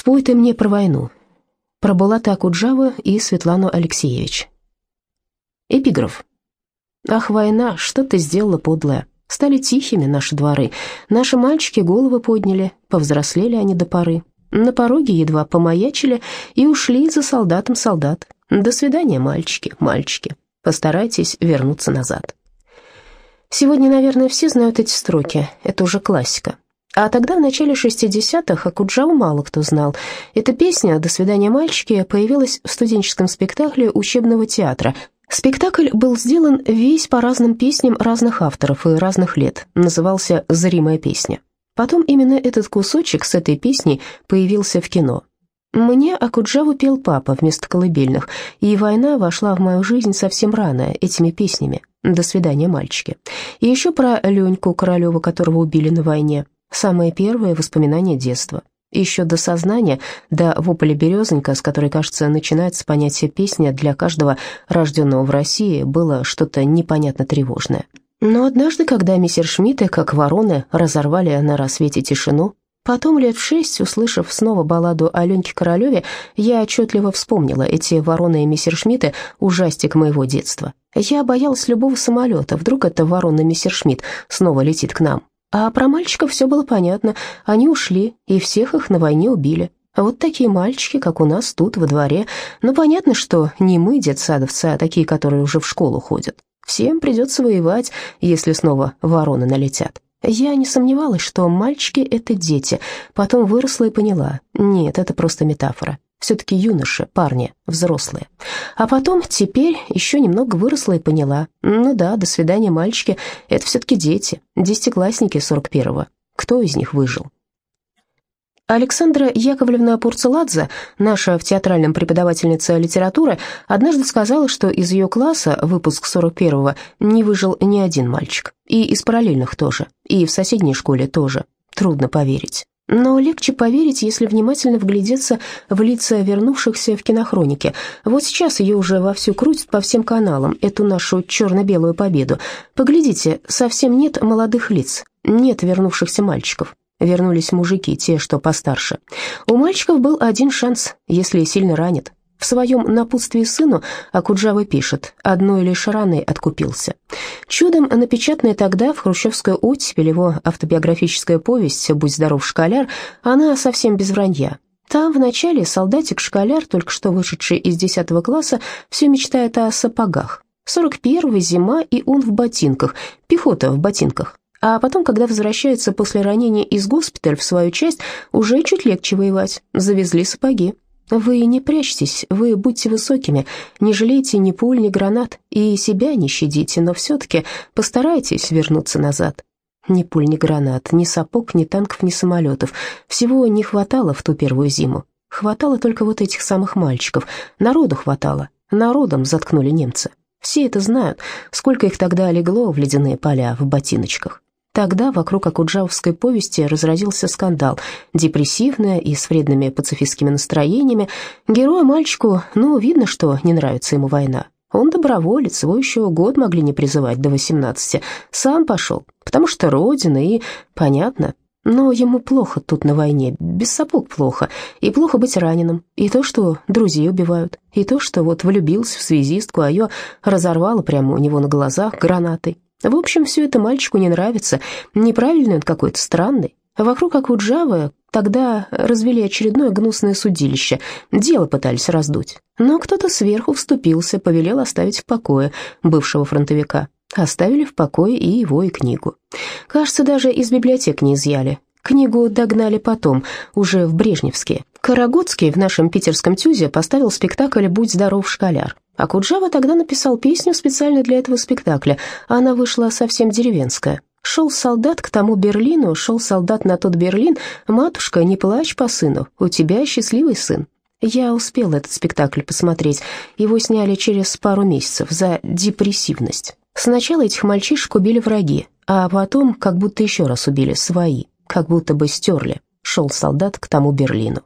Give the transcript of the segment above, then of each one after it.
Спой ты мне про войну. Про Булата Акуджава и Светлану Алексеевич. Эпиграф. Ах, война, что ты сделала, подлая? Стали тихими наши дворы. Наши мальчики головы подняли, повзрослели они до поры. На пороге едва помаячили и ушли за солдатом солдат. До свидания, мальчики, мальчики. Постарайтесь вернуться назад. Сегодня, наверное, все знают эти строки. Это уже классика. А тогда, в начале 60-х, Акуджаву мало кто знал. Эта песня «До свидания, мальчики» появилась в студенческом спектакле учебного театра. Спектакль был сделан весь по разным песням разных авторов и разных лет. Назывался «Зримая песня». Потом именно этот кусочек с этой песней появился в кино. Мне Акуджаву пел папа вместо колыбельных, и война вошла в мою жизнь совсем рано этими песнями. «До свидания, мальчики». И еще про Леньку Королева, которого убили на войне. Самое первое воспоминание детства. Еще до сознания, до вопля березонька, с которой, кажется, начинается понятие песня для каждого рожденного в России, было что-то непонятно тревожное. Но однажды, когда мистер Шмидты, как вороны, разорвали на рассвете тишину, потом лет в шесть, услышав снова балладу о Леньке Королеве, я отчетливо вспомнила эти вороны и мистер Шмидты, ужастик моего детства. Я боялась любого самолета, вдруг это ворона мистер Шмидт снова летит к нам. А про мальчиков все было понятно. Они ушли, и всех их на войне убили. Вот такие мальчики, как у нас тут, во дворе. Ну, понятно, что не мы, детсадовцы, а такие, которые уже в школу ходят. Всем придется воевать, если снова вороны налетят. Я не сомневалась, что мальчики — это дети. Потом выросла и поняла. Нет, это просто метафора. Все-таки юноши, парни, взрослые. А потом, теперь, еще немного выросла и поняла. Ну да, до свидания, мальчики, это все-таки дети, десятиклассники 41-го. Кто из них выжил? Александра Яковлевна Пурцеладзе, наша в театральном преподавательница литературы, однажды сказала, что из ее класса, выпуск 41-го, не выжил ни один мальчик. И из параллельных тоже, и в соседней школе тоже. Трудно поверить. Но легче поверить, если внимательно вглядеться в лица вернувшихся в кинохронике. Вот сейчас ее уже вовсю крутят по всем каналам, эту нашу черно-белую победу. Поглядите, совсем нет молодых лиц, нет вернувшихся мальчиков. Вернулись мужики, те, что постарше. У мальчиков был один шанс, если сильно ранит. В своем напутствии сыну Акуджава пишет «одной лишь раной откупился». Чудом напечатанная тогда в хрущевскую оттепель его автобиографическая повесть «Будь здоров, школяр», она совсем без вранья. Там вначале солдатик-школяр, только что вышедший из 10 класса, все мечтает о сапогах. 41-й зима, и он в ботинках, пехота в ботинках. А потом, когда возвращается после ранения из госпиталя в свою часть, уже чуть легче воевать, завезли сапоги. Вы не прячьтесь, вы будьте высокими, не жалейте ни пуль, ни гранат, и себя не щадите, но все-таки постарайтесь вернуться назад. Ни пуль, ни гранат, ни сапог, ни танков, ни самолетов. Всего не хватало в ту первую зиму. Хватало только вот этих самых мальчиков. Народу хватало. Народом заткнули немцы. Все это знают, сколько их тогда легло в ледяные поля в ботиночках. Тогда вокруг Акуджавовской повести разразился скандал, депрессивная и с вредными пацифистскими настроениями. Герою мальчику, ну, видно, что не нравится ему война. Он доброволец, его еще год могли не призывать до 18. Сам пошел, потому что родина и... понятно. Но ему плохо тут на войне, без сапог плохо, и плохо быть раненым, и то, что друзей убивают, и то, что вот влюбился в связистку, а ее разорвало прямо у него на глазах гранатой. В общем, все это мальчику не нравится. Неправильный он какой-то, странный. Вокруг Акуджавы тогда развели очередное гнусное судилище. Дело пытались раздуть. Но кто-то сверху вступился, повелел оставить в покое бывшего фронтовика. Оставили в покое и его, и книгу. Кажется, даже из библиотек не изъяли. Книгу догнали потом, уже в Брежневске. Карагодский в нашем питерском ТЮЗе поставил спектакль «Будь здоров, школяр». А Куджава тогда написал песню специально для этого спектакля. Она вышла совсем деревенская. Шел солдат к тому Берлину, шел солдат на тот Берлин. Матушка, не плачь по сыну, у тебя счастливый сын. Я успел этот спектакль посмотреть. Его сняли через пару месяцев за депрессивность. Сначала этих мальчишек убили враги, а потом как будто еще раз убили свои, как будто бы стерли шел солдат к тому Берлину.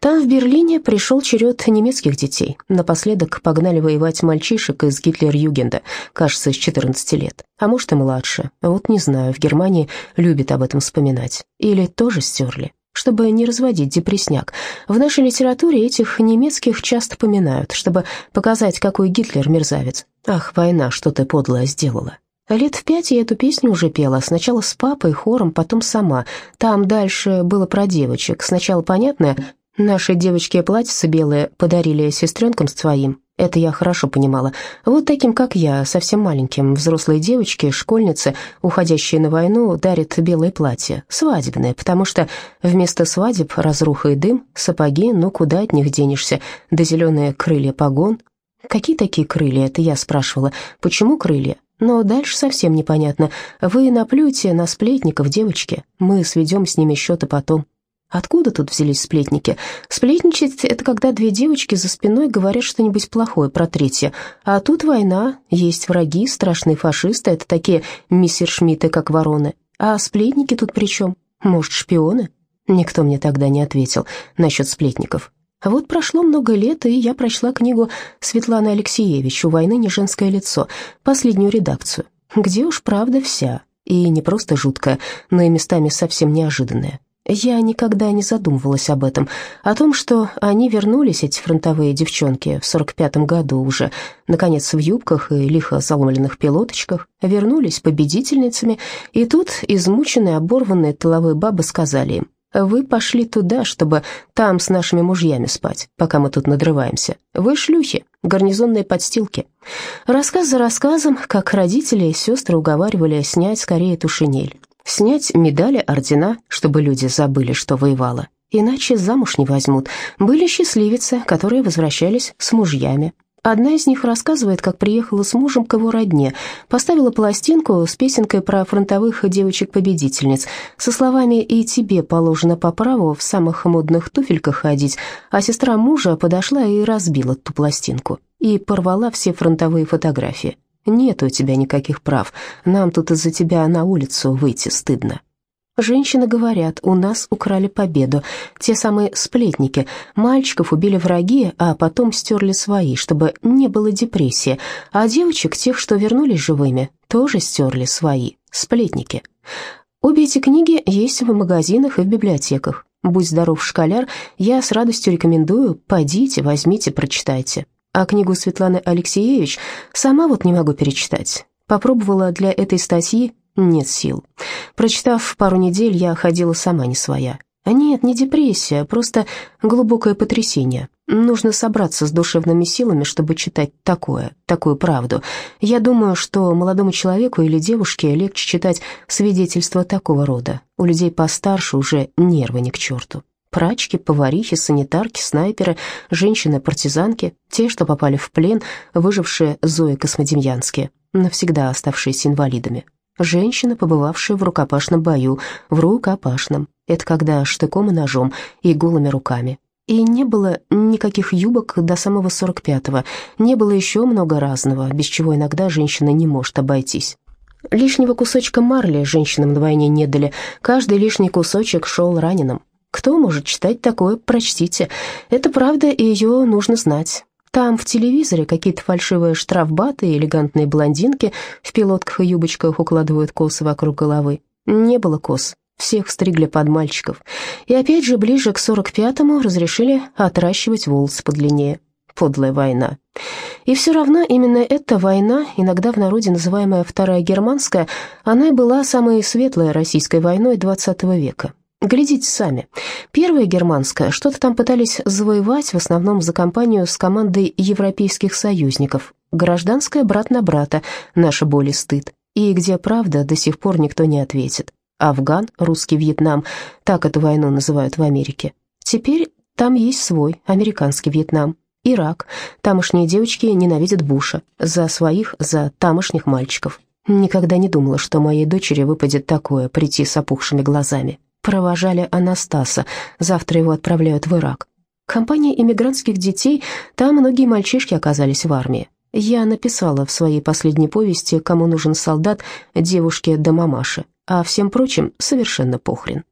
Там, в Берлине, пришел черед немецких детей. Напоследок погнали воевать мальчишек из Гитлер-Югенда, кажется, с 14 лет. А может, и младше. Вот не знаю, в Германии любят об этом вспоминать. Или тоже стерли. чтобы не разводить депресняк. В нашей литературе этих немецких часто поминают, чтобы показать, какой Гитлер мерзавец. Ах, война, что ты подлая сделала. Лет в пять я эту песню уже пела, сначала с папой, хором, потом сама. Там дальше было про девочек. Сначала понятное, наши девочки платьица белые подарили сестренкам своим, это я хорошо понимала. Вот таким, как я, совсем маленьким, взрослые девочки, школьницы, уходящие на войну, дарят белое платье, свадебное, потому что вместо свадеб разруха и дым, сапоги, ну куда от них денешься, да зеленые крылья погон. Какие такие крылья, это я спрашивала. Почему крылья? Но дальше совсем непонятно. Вы наплюете на сплетников, девочки. Мы сведем с ними счеты потом. Откуда тут взялись сплетники? Сплетничать — это когда две девочки за спиной говорят что-нибудь плохое про третье. А тут война, есть враги, страшные фашисты, это такие миссершмитты, как вороны. А сплетники тут при чем? Может, шпионы? Никто мне тогда не ответил насчет сплетников. А вот прошло много лет, и я прочла книгу Светланы Алексеевич «У войны не женское лицо», последнюю редакцию, где уж правда вся, и не просто жуткая, но и местами совсем неожиданная. Я никогда не задумывалась об этом, о том, что они вернулись, эти фронтовые девчонки, в сорок пятом году уже, наконец, в юбках и лихо заломленных пилоточках, вернулись победительницами, и тут измученные, оборванные тыловые бабы сказали им, «Вы пошли туда, чтобы там с нашими мужьями спать, пока мы тут надрываемся. Вы шлюхи, гарнизонные подстилки». Рассказ за рассказом, как родители и сестры уговаривали снять скорее эту шинель. Снять медали, ордена, чтобы люди забыли, что воевала. Иначе замуж не возьмут. Были счастливицы, которые возвращались с мужьями. Одна из них рассказывает, как приехала с мужем к его родне, поставила пластинку с песенкой про фронтовых девочек-победительниц, со словами «И тебе положено по праву в самых модных туфельках ходить», а сестра мужа подошла и разбила ту пластинку и порвала все фронтовые фотографии. Нет у тебя никаких прав. Нам тут из-за тебя на улицу выйти стыдно. Женщины говорят, у нас украли победу. Те самые сплетники. Мальчиков убили враги, а потом стерли свои, чтобы не было депрессии. А девочек, тех, что вернулись живыми, тоже стерли свои. Сплетники. Обе эти книги есть в магазинах и в библиотеках. Будь здоров, школяр, я с радостью рекомендую, пойдите, возьмите, прочитайте. А книгу Светланы Алексеевич сама вот не могу перечитать. Попробовала для этой статьи, нет сил. Прочитав пару недель, я ходила сама не своя. А нет, не депрессия, просто глубокое потрясение. Нужно собраться с душевными силами, чтобы читать такое, такую правду. Я думаю, что молодому человеку или девушке легче читать свидетельства такого рода. У людей постарше уже нервы не к черту. Прачки, поварихи, санитарки, снайперы, женщины-партизанки, те, что попали в плен, выжившие Зои Космодемьянские, навсегда оставшиеся инвалидами. Женщины, побывавшие в рукопашном бою, в рукопашном. Это когда штыком и ножом, и голыми руками. И не было никаких юбок до самого 45-го, не было еще много разного, без чего иногда женщина не может обойтись. Лишнего кусочка марли женщинам на войне не дали, каждый лишний кусочек шел раненым. Кто может читать такое, прочтите. Это правда, и ее нужно знать. Там в телевизоре какие-то фальшивые штрафбаты и элегантные блондинки в пилотках и юбочках укладывают косы вокруг головы. Не было кос, всех стригли под мальчиков. И опять же, ближе к 45-му разрешили отращивать волосы подлиннее. Подлая война. И все равно именно эта война, иногда в народе называемая Вторая Германская, она и была самой светлой российской войной XX века. Глядите сами. Первая германская, что-то там пытались завоевать, в основном за компанию с командой европейских союзников. Гражданская брат на брата, наша боль и стыд. И где правда, до сих пор никто не ответит. Афган, русский Вьетнам, так эту войну называют в Америке. Теперь там есть свой, американский Вьетнам. Ирак. Тамошние девочки ненавидят Буша. За своих, за тамошних мальчиков. Никогда не думала, что моей дочери выпадет такое, прийти с опухшими глазами провожали Анастаса. Завтра его отправляют в Ирак. Компания иммигрантских детей, там многие мальчишки оказались в армии. Я написала в своей последней повести «Кому нужен солдат» девушке да мамаше, а всем прочим совершенно похрен.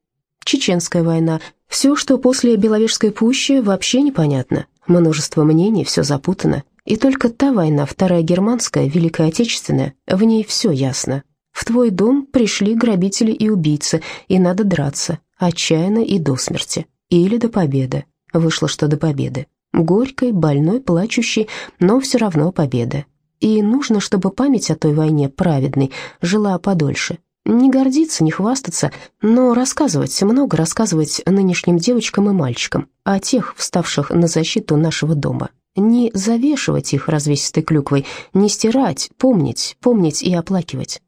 Чеченская война. Все, что после Беловежской пущи, вообще непонятно. Множество мнений, все запутано. И только та война, Вторая Германская, Великая Отечественная, в ней все ясно. В твой дом пришли грабители и убийцы, и надо драться, отчаянно и до смерти, или до победы. Вышло, что до победы. Горькой, больной, плачущей, но все равно победа. И нужно, чтобы память о той войне праведной жила подольше. Не гордиться, не хвастаться, но рассказывать, много рассказывать нынешним девочкам и мальчикам о тех, вставших на защиту нашего дома. Не завешивать их развесистой клюквой, не стирать, помнить, помнить и оплакивать.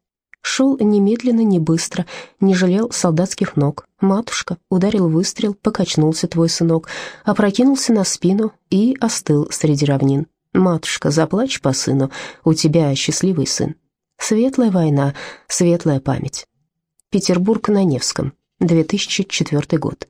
Шел немедленно, не быстро, не жалел солдатских ног. Матушка, ударил выстрел, покачнулся твой сынок, опрокинулся на спину и остыл среди равнин. Матушка, заплачь по сыну, у тебя счастливый сын. Светлая война, светлая память. Петербург на Невском, 2004 год.